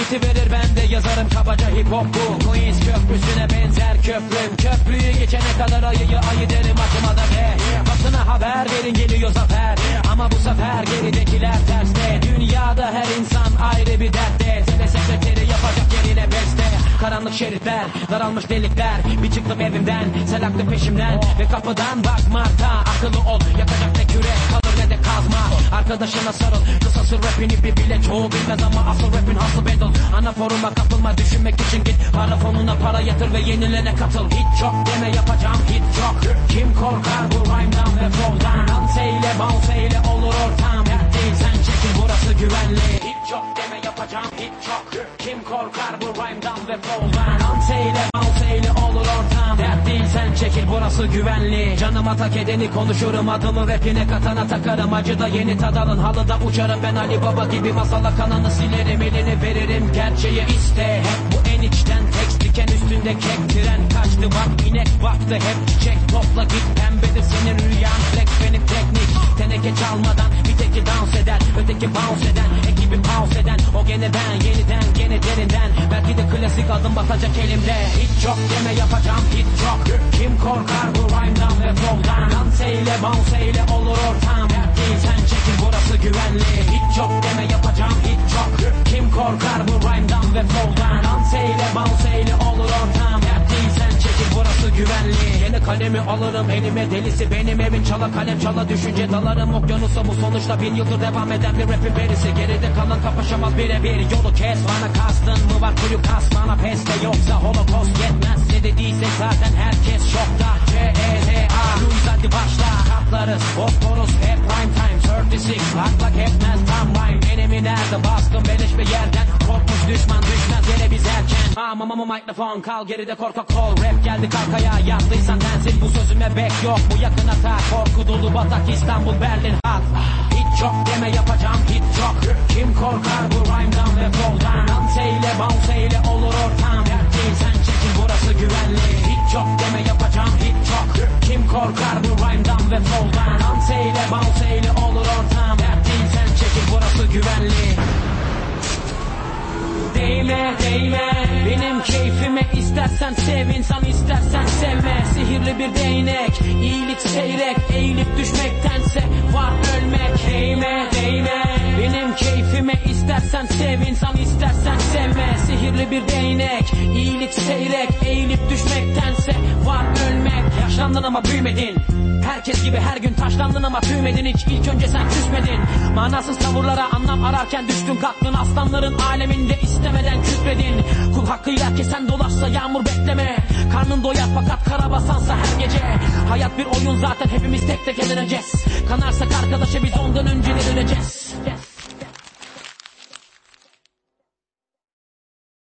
nefesi verir ben de yazarım kabaca hip hop bu. Queens köprüsüne benzer köprüm. Köprüyü geçene kadar ayıyı ayı derim aklıma da be Basına haber verin geliyor zafer. Ama bu sefer geridekiler terste. Dünyada her insan ayrı bir dertte. Telesekreteri yapacak yerine beste. Karanlık şeritler, daralmış delikler. Bir çıktım evimden, sel aktı peşimden. Ve kapıdan bak Marta Akıllı ol, yakacak ne kürek kalır ne de kazma. Arkadaşına sarıl, kısa sır rapini bir bile Çoğu bilmez ama asıl rapin hasıl battle. Ana foruma kapılma, düşünmek için git. Para fonuna para yatır ve yenilene katıl. Hit çok deme yapacağım hit çok Kim korkar bu rhyme'dan ve flow'dan Dans eyle, bounce eyle olur ortam Dert değil sen çekil burası güvenli. Hit çok deme yapacağım hit çok Kim korkar bu rhyme'dan ve flow'dan Dans eyle, burası güvenli Canıma tak edeni konuşurum adımı rapine katana takarım. Acıda yeni tadalın halıda uçarım. Ben Ali Baba gibi Masala kanını silerim elini veririm. Gerçeği iste Hep bu en içten tekst diken üstünde kek Tren kaçtı. Bak inek baktı hep çiçek. Topla git pembedir senin rüyan. Flex benim teknik teneke çalmadan Bir teki dans eder öteki bounce eden Ekibi pause eden. O gene ben yeniden gene derinden. Belki de klasik adım batacak elimde. Hit çok deme yapacağım hit çok rhyme'dan ve flow'dan Dans eyle bounce eyle olur ortam sen çekil burası güvenli. Yeni kalemi alırım elime delisi Benim evim çala kalem çala düşünce dalarım. Okyanusa bu sonuçta bin yıldır devam eden bir rapin perisi Geride kalan kapışamaz birebir. Yolu kes Bana kastın mı var? Kuyu kasmana peste Yoksa holocaust yetmez. Ne dediyse zaten herkes şokta. C-E-Z-A Louis hadi başla. Katlarız Bosporus Nerede baskın beleş bir yerden. Korkmuş düşman düşmez yere biz erken. Ama ama mikrofon kal geride korkak kol Rap geldi kalkaya yaptıysan densin Bu sözüme bek yok bu yakın atak Korku dolu batak İstanbul Berlin. Hat Hit çok deme yapacağım hit çok Kim korkar bu rhyme'dan ve flow'dan Dans eyle bounce eyle olur ortam. Dert sen çekil Değme. Benim keyfime istersen sev insan istersen sevme. Sihirli bir değnek iyilik seyrek eğilip düşmektense var ölmek. Değme değme. Benim keyfime istersen sev insan istersen sevme. Sihirli bir değnek iyilik seyrek eğilip düşmektense var ölmek Yaşlandın ama büyümedin. Herkes gibi her gün taşlandın ama tüymedin hiç İlk önce sen küsmedin. Manasız tavırlara anlam ararken düştün kalktın. Aslanların aleminde istemeden küfredin Kul hakkıyla kesen dolaşsa yağmur bekleme. Karnın doyar fakat karabasansa her gece. Hayat bir oyun zaten hepimiz tek tek eleneceğiz. Kanarsak arkadaşa biz ondan önce ne döneceğiz yes.